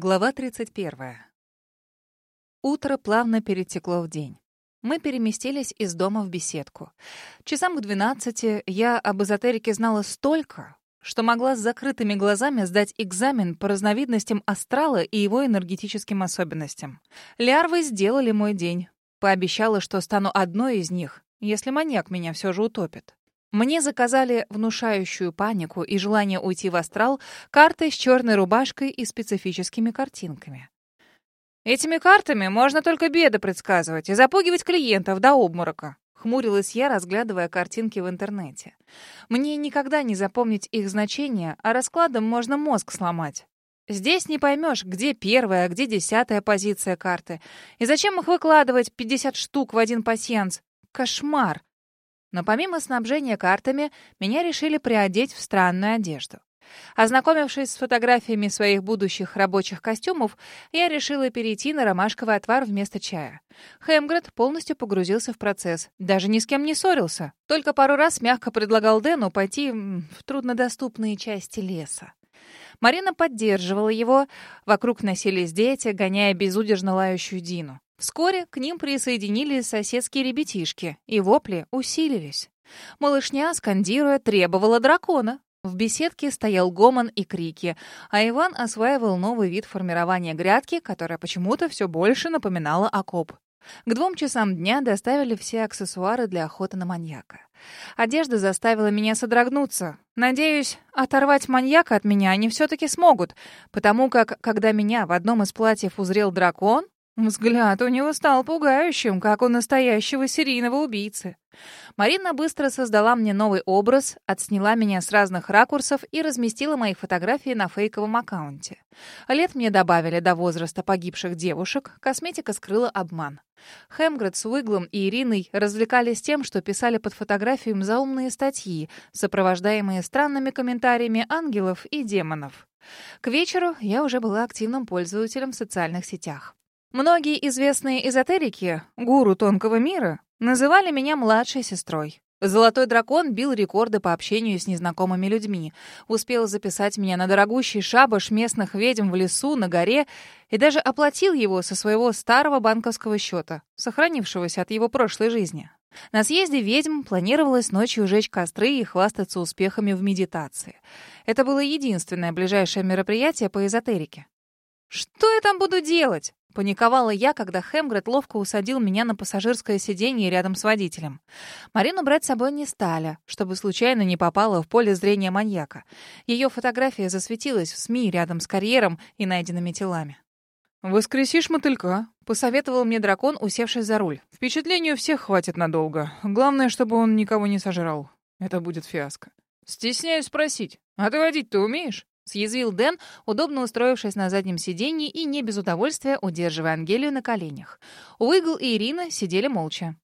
Глава 31. Утро плавно перетекло в день. Мы переместились из дома в беседку. Часам к 12 я об эзотерике знала столько, что могла с закрытыми глазами сдать экзамен по разновидностям астрала и его энергетическим особенностям. Лярвы сделали мой день. Пообещала, что стану одной из них, если маньяк меня все же утопит. Мне заказали внушающую панику и желание уйти в астрал карты с черной рубашкой и специфическими картинками. «Этими картами можно только беды предсказывать и запугивать клиентов до обморока», — хмурилась я, разглядывая картинки в интернете. «Мне никогда не запомнить их значение, а раскладом можно мозг сломать. Здесь не поймешь, где первая, а где десятая позиция карты. И зачем их выкладывать 50 штук в один пасьянс? Кошмар!» Но помимо снабжения картами, меня решили приодеть в странную одежду. Ознакомившись с фотографиями своих будущих рабочих костюмов, я решила перейти на ромашковый отвар вместо чая. Хемгред полностью погрузился в процесс, даже ни с кем не ссорился, только пару раз мягко предлагал Дэну пойти в труднодоступные части леса. Марина поддерживала его, вокруг носились дети, гоняя безудержно лающую Дину. Вскоре к ним присоединились соседские ребятишки, и вопли усилились. Малышня, скандируя, требовала дракона. В беседке стоял гомон и крики, а Иван осваивал новый вид формирования грядки, которая почему-то все больше напоминала окоп. К двум часам дня доставили все аксессуары для охоты на маньяка. Одежда заставила меня содрогнуться. Надеюсь, оторвать маньяка от меня они все-таки смогут, потому как, когда меня в одном из платьев узрел дракон, Взгляд у него стал пугающим, как у настоящего серийного убийцы. Марина быстро создала мне новый образ, отсняла меня с разных ракурсов и разместила мои фотографии на фейковом аккаунте. Лет мне добавили до возраста погибших девушек, косметика скрыла обман. Хемгред с Уиглом и Ириной развлекались тем, что писали под фотографией заумные статьи, сопровождаемые странными комментариями ангелов и демонов. К вечеру я уже была активным пользователем в социальных сетях. Многие известные эзотерики, гуру тонкого мира, называли меня младшей сестрой. Золотой дракон бил рекорды по общению с незнакомыми людьми, успел записать меня на дорогущий шабаш местных ведьм в лесу, на горе, и даже оплатил его со своего старого банковского счета, сохранившегося от его прошлой жизни. На съезде ведьм планировалось ночью жечь костры и хвастаться успехами в медитации. Это было единственное ближайшее мероприятие по эзотерике. «Что я там буду делать?» Паниковала я, когда Хемгред ловко усадил меня на пассажирское сиденье рядом с водителем. Марину брать с собой не стали, чтобы случайно не попала в поле зрения маньяка. Ее фотография засветилась в СМИ рядом с карьером и найденными телами. «Воскресишь мотылька», — посоветовал мне дракон, усевшись за руль. «Впечатлению всех хватит надолго. Главное, чтобы он никого не сожрал. Это будет фиаско». «Стесняюсь спросить, а ты водить ты умеешь?» Съязвил Дэн, удобно устроившись на заднем сиденье и не без удовольствия удерживая Ангелию на коленях. Уигл и Ирина сидели молча.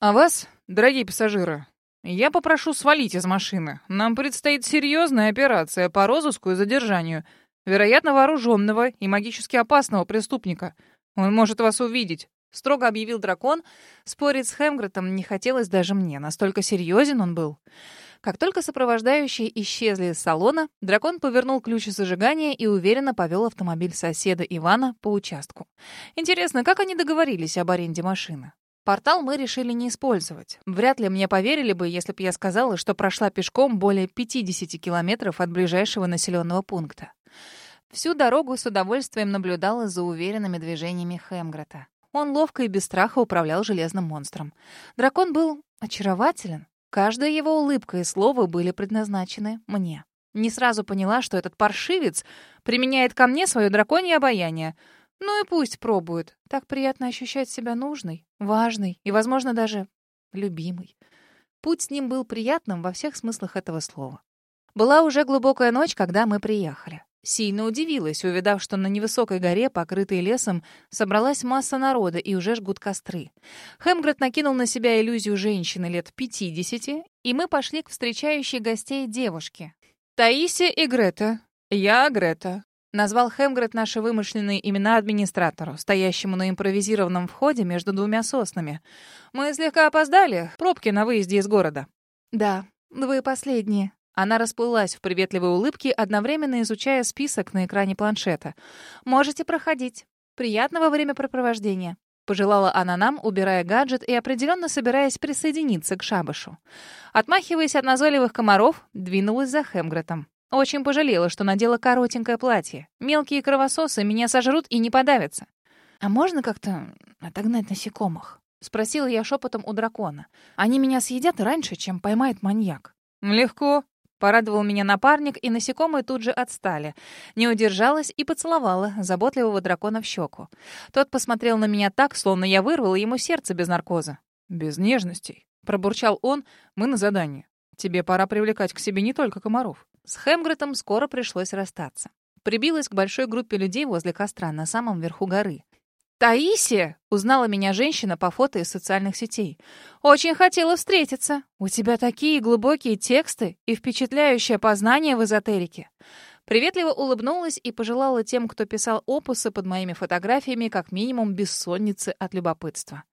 «А вас, дорогие пассажиры, я попрошу свалить из машины. Нам предстоит серьезная операция по розыску и задержанию, вероятно, вооруженного и магически опасного преступника. Он может вас увидеть». Строго объявил дракон. Спорить с Хемгретом не хотелось даже мне, настолько серьезен он был. Как только сопровождающие исчезли из салона, дракон повернул ключ зажигания и уверенно повел автомобиль соседа Ивана по участку. Интересно, как они договорились об аренде машины? Портал мы решили не использовать. Вряд ли мне поверили бы, если бы я сказала, что прошла пешком более 50 километров от ближайшего населенного пункта. Всю дорогу с удовольствием наблюдала за уверенными движениями Хемгрета. Он ловко и без страха управлял железным монстром. Дракон был очарователен, Каждая его улыбка и слово были предназначены мне. Не сразу поняла, что этот паршивец применяет ко мне свое драконье обаяние. Ну и пусть пробует. Так приятно ощущать себя нужной, важной и, возможно, даже любимой. Путь с ним был приятным во всех смыслах этого слова. Была уже глубокая ночь, когда мы приехали. Сильно удивилась, увидав, что на невысокой горе, покрытой лесом, собралась масса народа и уже жгут костры. Хемгред накинул на себя иллюзию женщины лет 50, и мы пошли к встречающей гостей девушке. «Таисия и Грета. Я Грета», — назвал Хемгред наши вымышленные имена администратору, стоящему на импровизированном входе между двумя соснами. «Мы слегка опоздали. Пробки на выезде из города». «Да, вы последние», Она расплылась в приветливой улыбке, одновременно изучая список на экране планшета. «Можете проходить. Приятного времяпрепровождения». Пожелала она нам, убирая гаджет и определенно собираясь присоединиться к шабашу. Отмахиваясь от назойливых комаров, двинулась за Хемгретом. Очень пожалела, что надела коротенькое платье. Мелкие кровососы меня сожрут и не подавятся. «А можно как-то отогнать насекомых?» — спросила я шепотом у дракона. «Они меня съедят раньше, чем поймает маньяк». «Легко», Порадовал меня напарник, и насекомые тут же отстали. Не удержалась и поцеловала заботливого дракона в щеку. Тот посмотрел на меня так, словно я вырвала ему сердце без наркоза. «Без нежностей», — пробурчал он, — «мы на задании. Тебе пора привлекать к себе не только комаров». С Хемгретом скоро пришлось расстаться. Прибилась к большой группе людей возле костра на самом верху горы. «Таисия!» — узнала меня женщина по фото из социальных сетей. «Очень хотела встретиться. У тебя такие глубокие тексты и впечатляющее познание в эзотерике». Приветливо улыбнулась и пожелала тем, кто писал опусы под моими фотографиями, как минимум бессонницы от любопытства.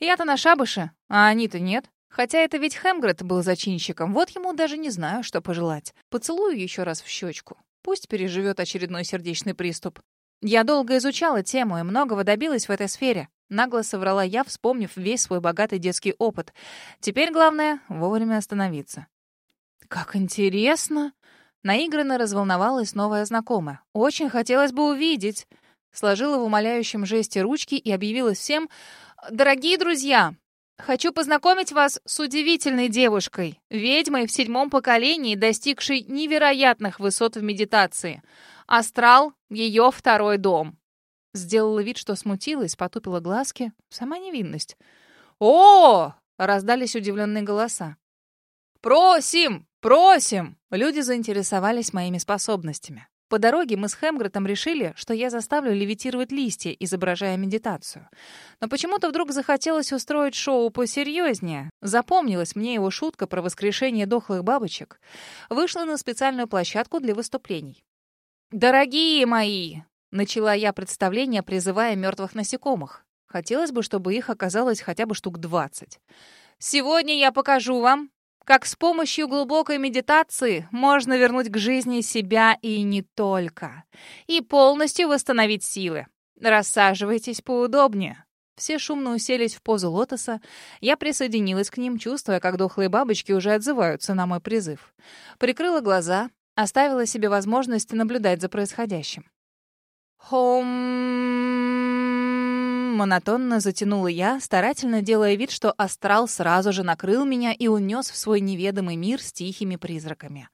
Я-то на шабаше, а они-то нет. Хотя это ведь Хемгрет был зачинщиком, вот ему даже не знаю, что пожелать. Поцелую еще раз в щечку. Пусть переживет очередной сердечный приступ. Я долго изучала тему и многого добилась в этой сфере. Нагло соврала я, вспомнив весь свой богатый детский опыт. Теперь главное — вовремя остановиться. «Как интересно!» Наигранно разволновалась новая знакомая. «Очень хотелось бы увидеть!» Сложила в умоляющем жесте ручки и объявилась всем «Дорогие друзья, Хочу познакомить вас с удивительной девушкой, ведьмой в седьмом поколении, достигшей невероятных высот в медитации. Астрал — ее второй дом. Сделала вид, что смутилась, потупила глазки. Сама невинность. «О!» — раздались удивленные голоса. «Просим! Просим!» Люди заинтересовались моими способностями. По дороге мы с Хемгретом решили, что я заставлю левитировать листья, изображая медитацию. Но почему-то вдруг захотелось устроить шоу посерьезнее. Запомнилась мне его шутка про воскрешение дохлых бабочек. Вышла на специальную площадку для выступлений. «Дорогие мои!» — начала я представление, призывая мертвых насекомых. Хотелось бы, чтобы их оказалось хотя бы штук двадцать. «Сегодня я покажу вам, как с помощью глубокой медитации можно вернуть к жизни себя и не только. И полностью восстановить силы. Рассаживайтесь поудобнее. Все шумно уселись в позу лотоса. Я присоединилась к ним, чувствуя, как дохлые бабочки уже отзываются на мой призыв. Прикрыла глаза, оставила себе возможность наблюдать за происходящим. Хом монотонно затянула я, старательно делая вид, что астрал сразу же накрыл меня и унес в свой неведомый мир с тихими призраками.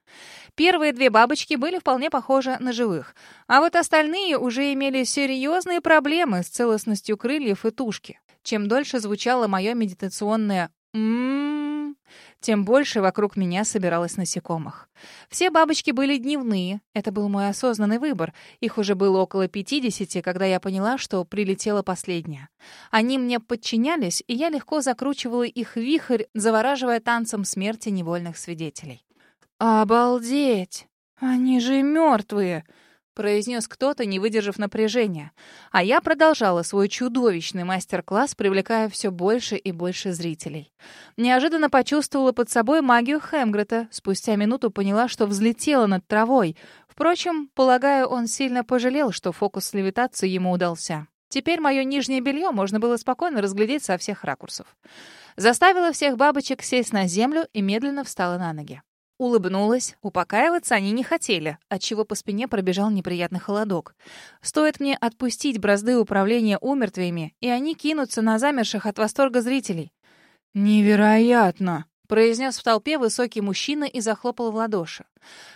Первые две бабочки были вполне похожи на живых, а вот остальные уже имели серьезные проблемы с целостностью крыльев и тушки. Чем дольше звучало мое медитационное «ммм», тем больше вокруг меня собиралось насекомых. Все бабочки были дневные. Это был мой осознанный выбор. Их уже было около 50, когда я поняла, что прилетела последняя. Они мне подчинялись, и я легко закручивала их вихрь, завораживая танцем смерти невольных свидетелей. «Обалдеть! Они же мертвые!» Произнес кто-то, не выдержав напряжения. А я продолжала свой чудовищный мастер-класс, привлекая все больше и больше зрителей. Неожиданно почувствовала под собой магию Хемгрета. Спустя минуту поняла, что взлетела над травой. Впрочем, полагаю, он сильно пожалел, что фокус с левитацией ему удался. Теперь мое нижнее белье можно было спокойно разглядеть со всех ракурсов. Заставила всех бабочек сесть на землю и медленно встала на ноги. Улыбнулась. Упокаиваться они не хотели, отчего по спине пробежал неприятный холодок. Стоит мне отпустить бразды управления умертвиями, и они кинутся на замерших от восторга зрителей. «Невероятно!» — произнес в толпе высокий мужчина и захлопал в ладоши.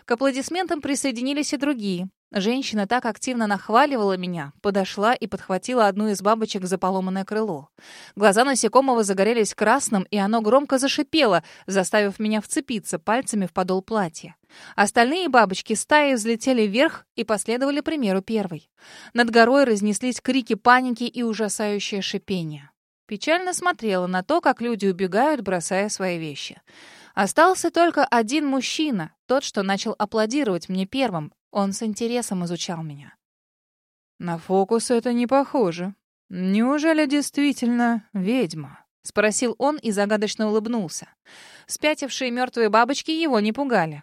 К аплодисментам присоединились и другие. Женщина так активно нахваливала меня, подошла и подхватила одну из бабочек за поломанное крыло. Глаза насекомого загорелись красным, и оно громко зашипело, заставив меня вцепиться пальцами в подол платья. Остальные бабочки стаи взлетели вверх и последовали примеру первой. Над горой разнеслись крики паники и ужасающее шипение. Печально смотрела на то, как люди убегают, бросая свои вещи. Остался только один мужчина, тот, что начал аплодировать мне первым, он с интересом изучал меня. «На фокус это не похоже. Неужели действительно ведьма?» — спросил он и загадочно улыбнулся. Спятившие мертвые бабочки его не пугали.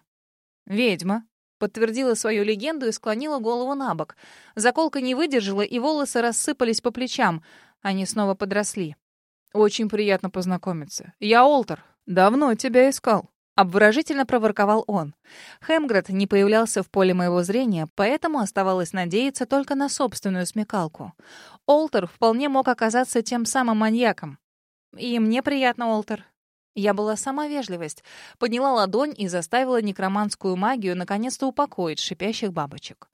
«Ведьма», — подтвердила свою легенду и склонила голову на бок. Заколка не выдержала, и волосы рассыпались по плечам. Они снова подросли. «Очень приятно познакомиться. Я Олтер. Давно тебя искал». Обворожительно проворковал он. Хемгред не появлялся в поле моего зрения, поэтому оставалось надеяться только на собственную смекалку. Олтер вполне мог оказаться тем самым маньяком. И мне приятно, Олтер. Я была сама вежливость. Подняла ладонь и заставила некроманскую магию наконец-то упокоить шипящих бабочек.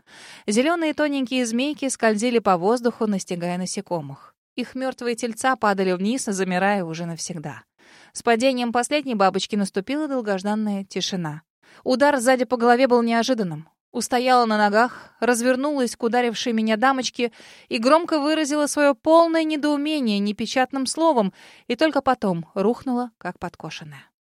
Зеленые тоненькие змейки скользили по воздуху, настигая насекомых. Их мертвые тельца падали вниз, замирая уже навсегда. С падением последней бабочки наступила долгожданная тишина. Удар сзади по голове был неожиданным. Устояла на ногах, развернулась к ударившей меня дамочке и громко выразила свое полное недоумение непечатным словом, и только потом рухнула, как подкошенная.